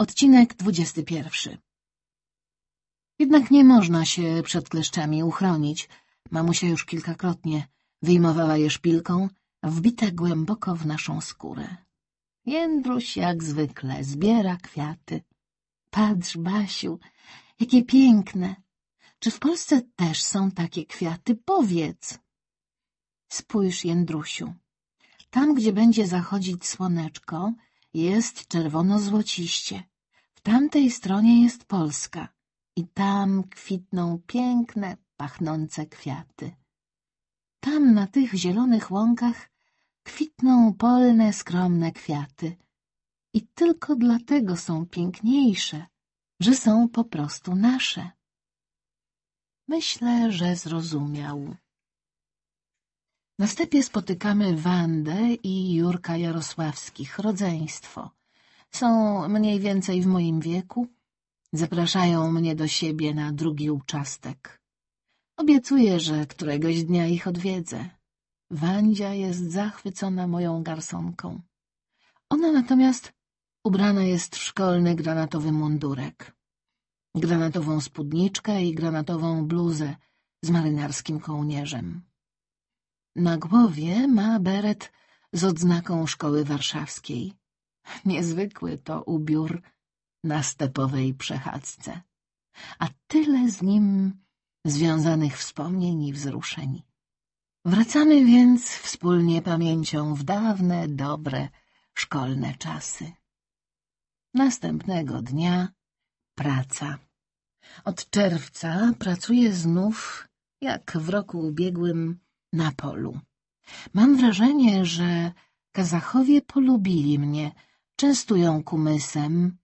Odcinek dwudziesty pierwszy Jednak nie można się przed kleszczami uchronić. Mamusia już kilkakrotnie wyjmowała je szpilką, wbite głęboko w naszą skórę. Jędruś jak zwykle zbiera kwiaty. Patrz, Basiu, jakie piękne! Czy w Polsce też są takie kwiaty? Powiedz! Spójrz, Jędrusiu. Tam, gdzie będzie zachodzić słoneczko, jest czerwono-złociście. W tamtej stronie jest Polska i tam kwitną piękne, pachnące kwiaty. Tam na tych zielonych łąkach kwitną polne, skromne kwiaty i tylko dlatego są piękniejsze, że są po prostu nasze. Myślę, że zrozumiał. Na stepie spotykamy Wandę i Jurka Jarosławskich, rodzeństwo. Są mniej więcej w moim wieku. Zapraszają mnie do siebie na drugi uczastek. Obiecuję, że któregoś dnia ich odwiedzę. Wandzia jest zachwycona moją garsonką. Ona natomiast ubrana jest w szkolny granatowy mundurek. Granatową spódniczkę i granatową bluzę z marynarskim kołnierzem. Na głowie ma beret z odznaką szkoły warszawskiej. Niezwykły to ubiór na stepowej przechadzce. A tyle z nim związanych wspomnień i wzruszeń. Wracamy więc wspólnie pamięcią w dawne, dobre, szkolne czasy. Następnego dnia praca. Od czerwca pracuję znów, jak w roku ubiegłym, na polu. Mam wrażenie, że Kazachowie polubili mnie, częstują kumysem,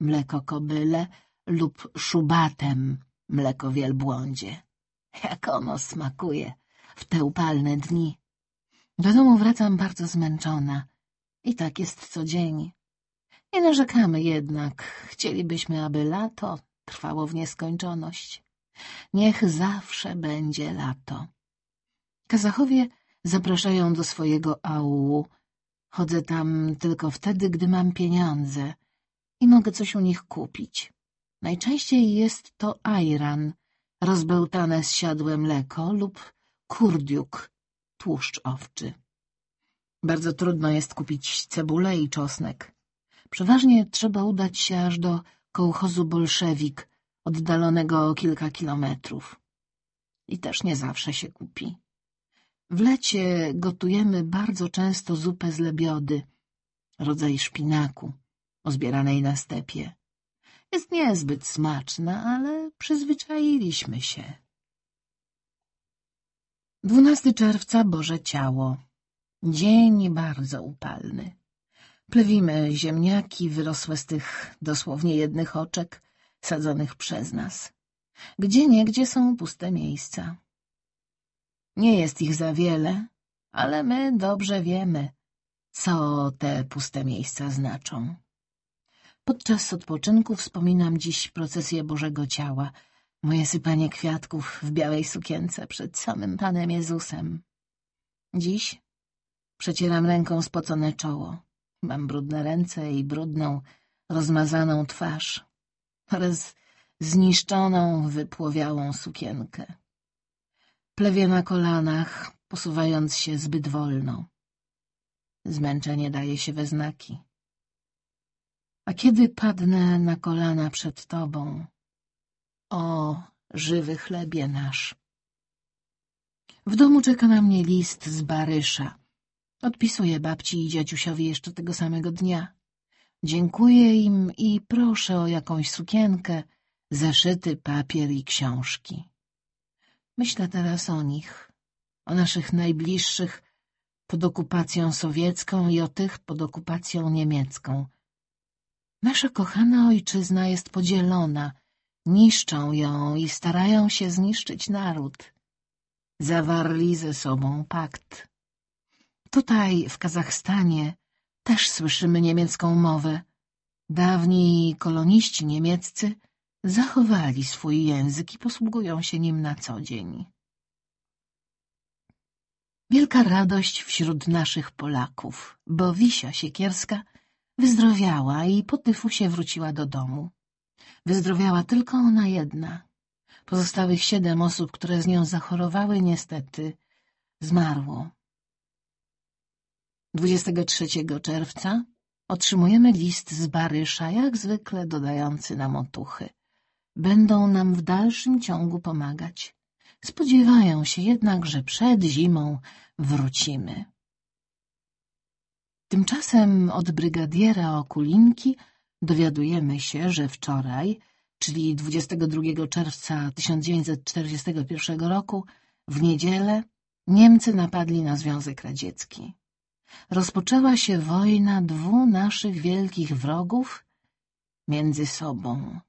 mleko kobyle lub szubatem, mleko wielbłądzie. Jak ono smakuje w te upalne dni. Do domu wracam bardzo zmęczona i tak jest co dzień. Nie narzekamy jednak, chcielibyśmy, aby lato trwało w nieskończoność. Niech zawsze będzie lato. Kazachowie zapraszają do swojego aulu. Chodzę tam tylko wtedy, gdy mam pieniądze i mogę coś u nich kupić. Najczęściej jest to ajran, rozbełtane zsiadłe mleko lub kurdiuk, tłuszcz owczy. Bardzo trudno jest kupić cebulę i czosnek. Przeważnie trzeba udać się aż do kołchozu Bolszewik, oddalonego o kilka kilometrów. I też nie zawsze się kupi. W lecie gotujemy bardzo często zupę z lebiody, rodzaj szpinaku, ozbieranej na stepie. Jest niezbyt smaczna, ale przyzwyczailiśmy się. 12 czerwca Boże Ciało. Dzień bardzo upalny. Plewimy ziemniaki wyrosłe z tych dosłownie jednych oczek, sadzonych przez nas. Gdzie niegdzie są puste miejsca. Nie jest ich za wiele, ale my dobrze wiemy, co te puste miejsca znaczą. Podczas odpoczynku wspominam dziś procesję Bożego Ciała, moje sypanie kwiatków w białej sukience przed samym Panem Jezusem. Dziś przecieram ręką spocone czoło. Mam brudne ręce i brudną, rozmazaną twarz oraz zniszczoną, wypłowiałą sukienkę. Plewie na kolanach, posuwając się zbyt wolno. Zmęczenie daje się we znaki. A kiedy padnę na kolana przed Tobą, o żywy chlebie nasz. W domu czeka na mnie list z Barysza. Odpisuję babci i dziadziusiowi jeszcze tego samego dnia. Dziękuję im i proszę o jakąś sukienkę, zeszyty, papier i książki. Myślę teraz o nich, o naszych najbliższych pod okupacją sowiecką i o tych pod okupacją niemiecką. Nasza kochana ojczyzna jest podzielona, niszczą ją i starają się zniszczyć naród. Zawarli ze sobą pakt. Tutaj, w Kazachstanie, też słyszymy niemiecką mowę. Dawni koloniści niemieccy zachowali swój język i posługują się nim na co dzień. Wielka radość wśród naszych Polaków, bo Wisia Siekierska Wyzdrowiała i po tyfusie wróciła do domu. Wyzdrowiała tylko ona jedna. Pozostałych siedem osób, które z nią zachorowały, niestety zmarło. 23 czerwca otrzymujemy list z Barysza, jak zwykle dodający nam otuchy. Będą nam w dalszym ciągu pomagać. Spodziewają się jednak, że przed zimą wrócimy. Tymczasem od brygadiera Okulinki dowiadujemy się, że wczoraj, czyli 22 czerwca 1941 roku, w niedzielę, Niemcy napadli na Związek Radziecki. Rozpoczęła się wojna dwóch naszych wielkich wrogów między sobą.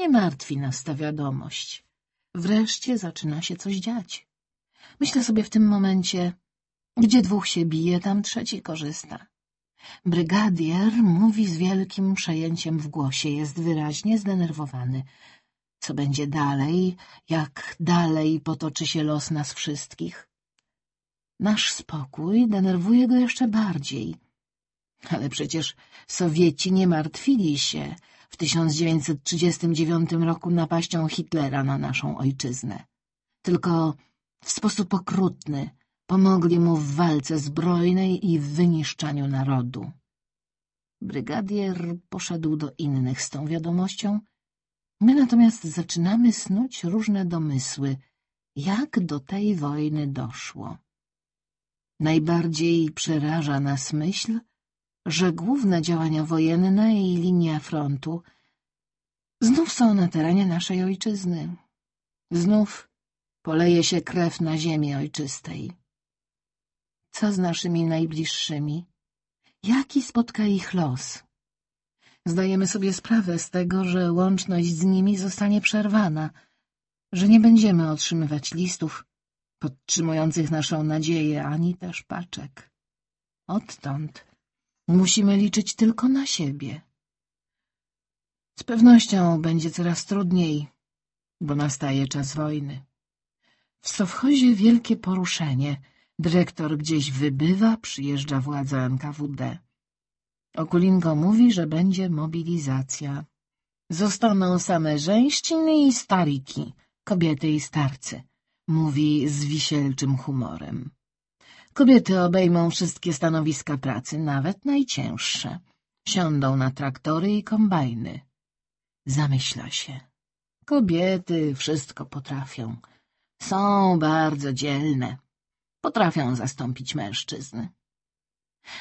Nie martwi nas ta wiadomość. Wreszcie zaczyna się coś dziać. Myślę sobie w tym momencie, gdzie dwóch się bije, tam trzeci korzysta. Brygadier mówi z wielkim przejęciem w głosie, jest wyraźnie zdenerwowany. Co będzie dalej, jak dalej potoczy się los nas wszystkich? Nasz spokój denerwuje go jeszcze bardziej. Ale przecież Sowieci nie martwili się w 1939 roku napaścią Hitlera na naszą ojczyznę. Tylko w sposób okrutny pomogli mu w walce zbrojnej i w wyniszczaniu narodu. Brygadier poszedł do innych z tą wiadomością. My natomiast zaczynamy snuć różne domysły, jak do tej wojny doszło. Najbardziej przeraża nas myśl, że główne działania wojenne i linia frontu znów są na terenie naszej ojczyzny. Znów poleje się krew na ziemi ojczystej. Co z naszymi najbliższymi? Jaki spotka ich los? Zdajemy sobie sprawę z tego, że łączność z nimi zostanie przerwana, że nie będziemy otrzymywać listów podtrzymujących naszą nadzieję, ani też paczek. Odtąd musimy liczyć tylko na siebie. Z pewnością będzie coraz trudniej, bo nastaje czas wojny. W Sowchozie wielkie poruszenie — Dyrektor gdzieś wybywa, przyjeżdża władza NKWD. Okulinko mówi, że będzie mobilizacja. Zostaną same żeńszczyny i stariki, kobiety i starcy, mówi z wisielczym humorem. Kobiety obejmą wszystkie stanowiska pracy, nawet najcięższe. Siądą na traktory i kombajny. Zamyśla się. Kobiety wszystko potrafią. Są bardzo dzielne potrafią zastąpić mężczyzn.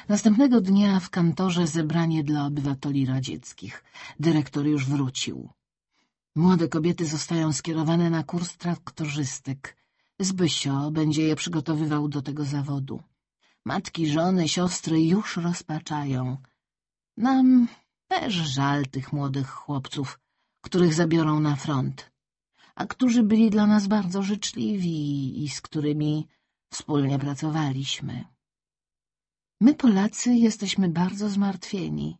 Następnego dnia w kantorze zebranie dla obywateli radzieckich. Dyrektor już wrócił. Młode kobiety zostają skierowane na kurs traktorzystyk. Zbysio będzie je przygotowywał do tego zawodu. Matki, żony, siostry już rozpaczają. Nam też żal tych młodych chłopców, których zabiorą na front, a którzy byli dla nas bardzo życzliwi i z którymi Wspólnie pracowaliśmy. My, Polacy, jesteśmy bardzo zmartwieni,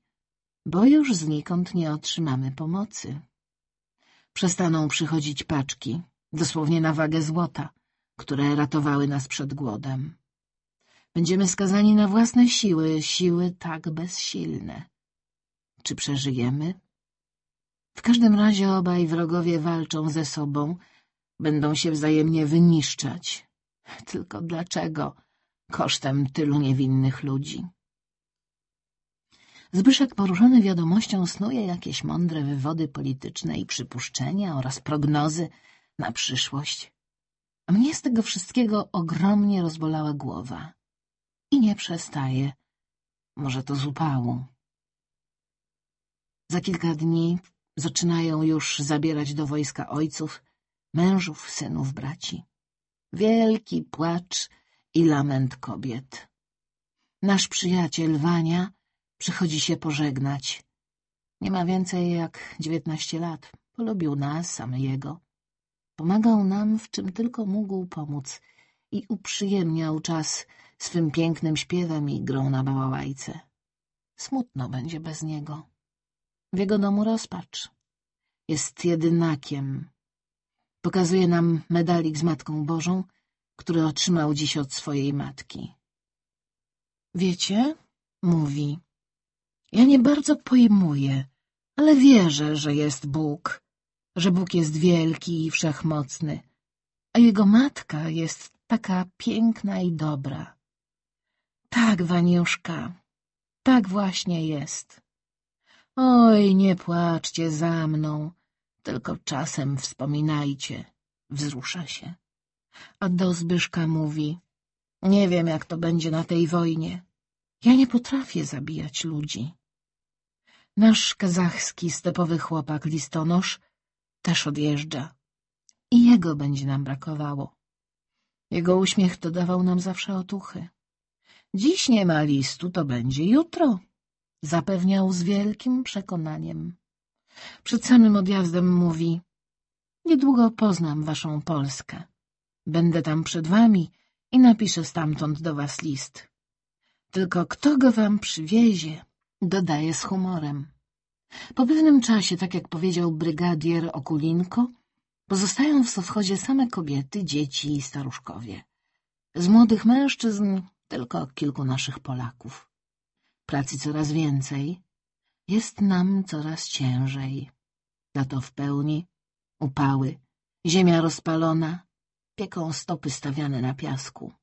bo już znikąd nie otrzymamy pomocy. Przestaną przychodzić paczki, dosłownie na wagę złota, które ratowały nas przed głodem. Będziemy skazani na własne siły, siły tak bezsilne. Czy przeżyjemy? W każdym razie obaj wrogowie walczą ze sobą, będą się wzajemnie wyniszczać, tylko dlaczego? Kosztem tylu niewinnych ludzi. Zbyszek poruszony wiadomością snuje jakieś mądre wywody polityczne i przypuszczenia oraz prognozy na przyszłość. A mnie z tego wszystkiego ogromnie rozbolała głowa. I nie przestaje. Może to z upału. Za kilka dni zaczynają już zabierać do wojska ojców, mężów, synów, braci. Wielki płacz i lament kobiet. Nasz przyjaciel Wania przychodzi się pożegnać. Nie ma więcej jak dziewiętnaście lat. Polubił nas, same jego. Pomagał nam, w czym tylko mógł pomóc i uprzyjemniał czas swym pięknym śpiewem i grą na bałałajce. Smutno będzie bez niego. W jego domu rozpacz. Jest jedynakiem, Pokazuje nam medalik z Matką Bożą, który otrzymał dziś od swojej matki. Wiecie, mówi, Ja nie bardzo pojmuję, ale wierzę, że jest Bóg, że Bóg jest wielki i wszechmocny, a Jego matka jest taka piękna i dobra. Tak, Waniuszka, tak właśnie jest. Oj, nie płaczcie za mną, tylko czasem wspominajcie. Wzrusza się. A do Zbyszka mówi, nie wiem, jak to będzie na tej wojnie. Ja nie potrafię zabijać ludzi. Nasz kazachski stepowy chłopak listonosz też odjeżdża. I jego będzie nam brakowało. Jego uśmiech dodawał nam zawsze otuchy. Dziś nie ma listu, to będzie jutro, zapewniał z wielkim przekonaniem. Przed samym odjazdem mówi, niedługo poznam waszą Polskę. Będę tam przed wami i napiszę stamtąd do was list. Tylko kto go wam przywiezie, dodaje z humorem. Po pewnym czasie, tak jak powiedział brygadier Okulinko, pozostają w sowchodzie same kobiety, dzieci i staruszkowie. Z młodych mężczyzn tylko kilku naszych Polaków. Pracy coraz więcej, jest nam coraz ciężej. Lato w pełni, upały, ziemia rozpalona, pieką stopy stawiane na piasku.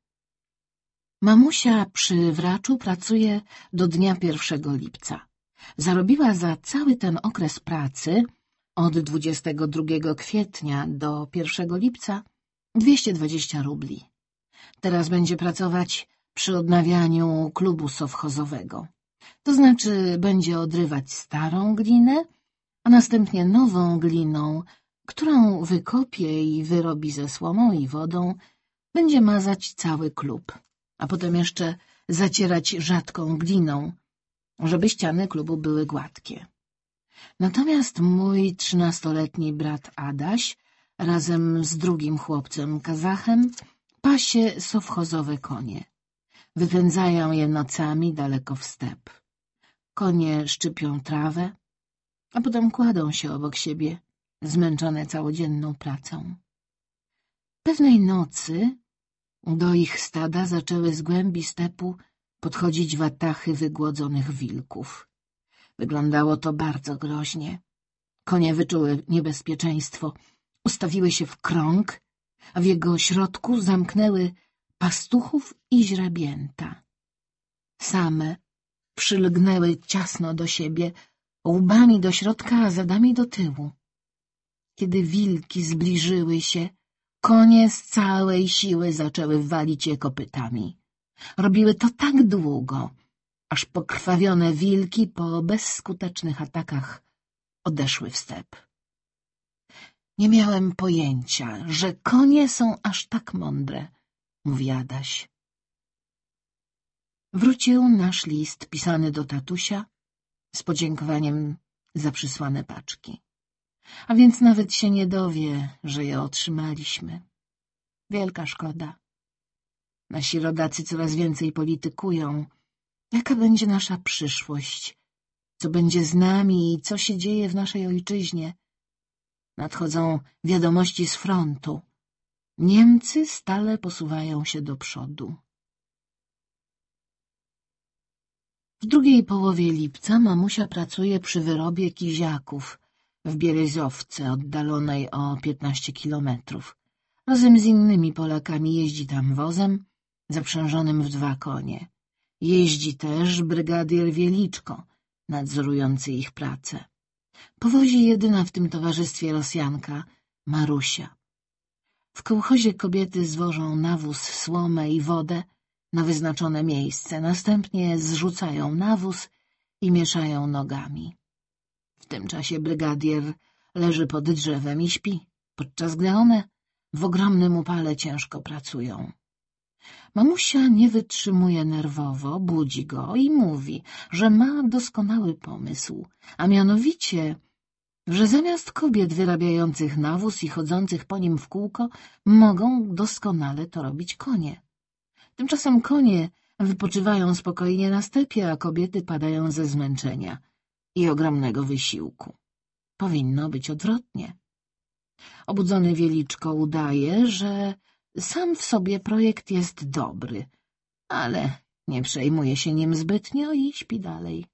Mamusia przy wraczu pracuje do dnia 1 lipca. Zarobiła za cały ten okres pracy od 22 kwietnia do 1 lipca 220 rubli. Teraz będzie pracować przy odnawianiu klubu sowchozowego. To znaczy będzie odrywać starą glinę, a następnie nową gliną, którą wykopie i wyrobi ze słomą i wodą, będzie mazać cały klub, a potem jeszcze zacierać rzadką gliną, żeby ściany klubu były gładkie. Natomiast mój trzynastoletni brat Adaś razem z drugim chłopcem Kazachem pasie sowchozowe konie. Wypędzają je nocami daleko w step. Konie szczypią trawę, a potem kładą się obok siebie, zmęczone całodzienną pracą. Pewnej nocy do ich stada zaczęły z głębi stepu podchodzić watachy wygłodzonych wilków. Wyglądało to bardzo groźnie. Konie wyczuły niebezpieczeństwo, ustawiły się w krąg, a w jego środku zamknęły pastuchów i źrebięta. Same przylgnęły ciasno do siebie, łbami do środka, a zadami do tyłu. Kiedy wilki zbliżyły się, konie z całej siły zaczęły walić je kopytami. Robiły to tak długo, aż pokrwawione wilki po bezskutecznych atakach odeszły w step. Nie miałem pojęcia, że konie są aż tak mądre, mówi Adaś. Wrócił nasz list pisany do tatusia z podziękowaniem za przysłane paczki. A więc nawet się nie dowie, że je otrzymaliśmy. Wielka szkoda. Nasi rodacy coraz więcej politykują. Jaka będzie nasza przyszłość? Co będzie z nami i co się dzieje w naszej ojczyźnie? Nadchodzą wiadomości z frontu. Niemcy stale posuwają się do przodu. W drugiej połowie lipca mamusia pracuje przy wyrobie kiziaków w Bierezowce, oddalonej o piętnaście kilometrów. Razem z innymi Polakami jeździ tam wozem, zaprzężonym w dwa konie. Jeździ też brygadier Wieliczko, nadzorujący ich pracę. Powozi jedyna w tym towarzystwie Rosjanka, Marusia. W kołchozie kobiety zwożą nawóz, słomę i wodę na wyznaczone miejsce, następnie zrzucają nawóz i mieszają nogami. W tym czasie brygadier leży pod drzewem i śpi, podczas gdy one w ogromnym upale ciężko pracują. Mamusia nie wytrzymuje nerwowo, budzi go i mówi, że ma doskonały pomysł, a mianowicie, że zamiast kobiet wyrabiających nawóz i chodzących po nim w kółko, mogą doskonale to robić konie. Tymczasem konie wypoczywają spokojnie na stepie, a kobiety padają ze zmęczenia i ogromnego wysiłku. Powinno być odwrotnie. Obudzony Wieliczko udaje, że sam w sobie projekt jest dobry, ale nie przejmuje się nim zbytnio i śpi dalej.